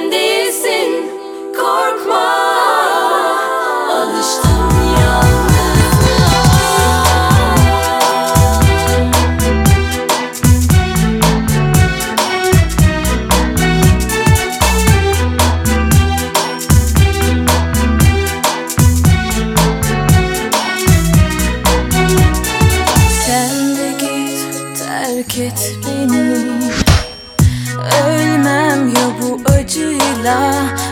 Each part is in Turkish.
sen değilsin. Korkma. Alıştım Sen git terk et 나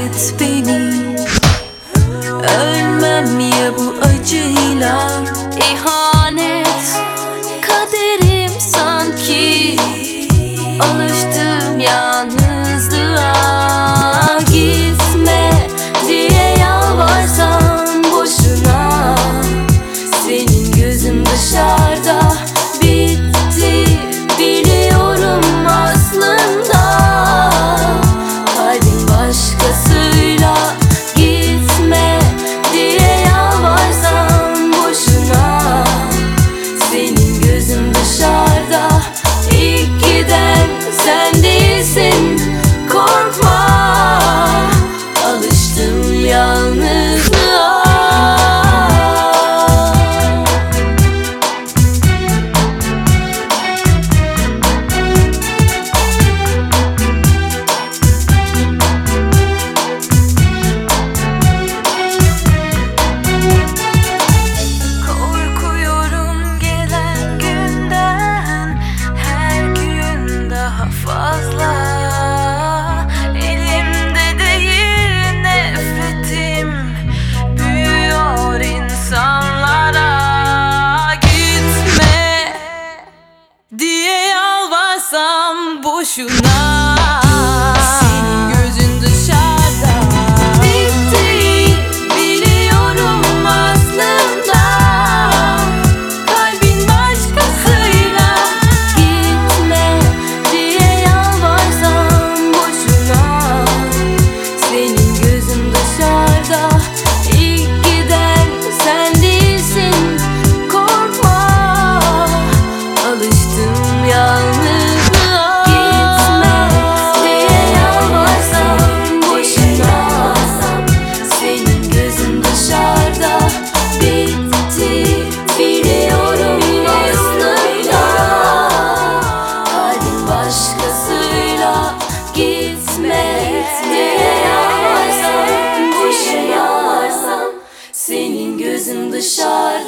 affet beni. Ölmem ya bu acıyla. İhanet kaderim sanki Alıştım the shore.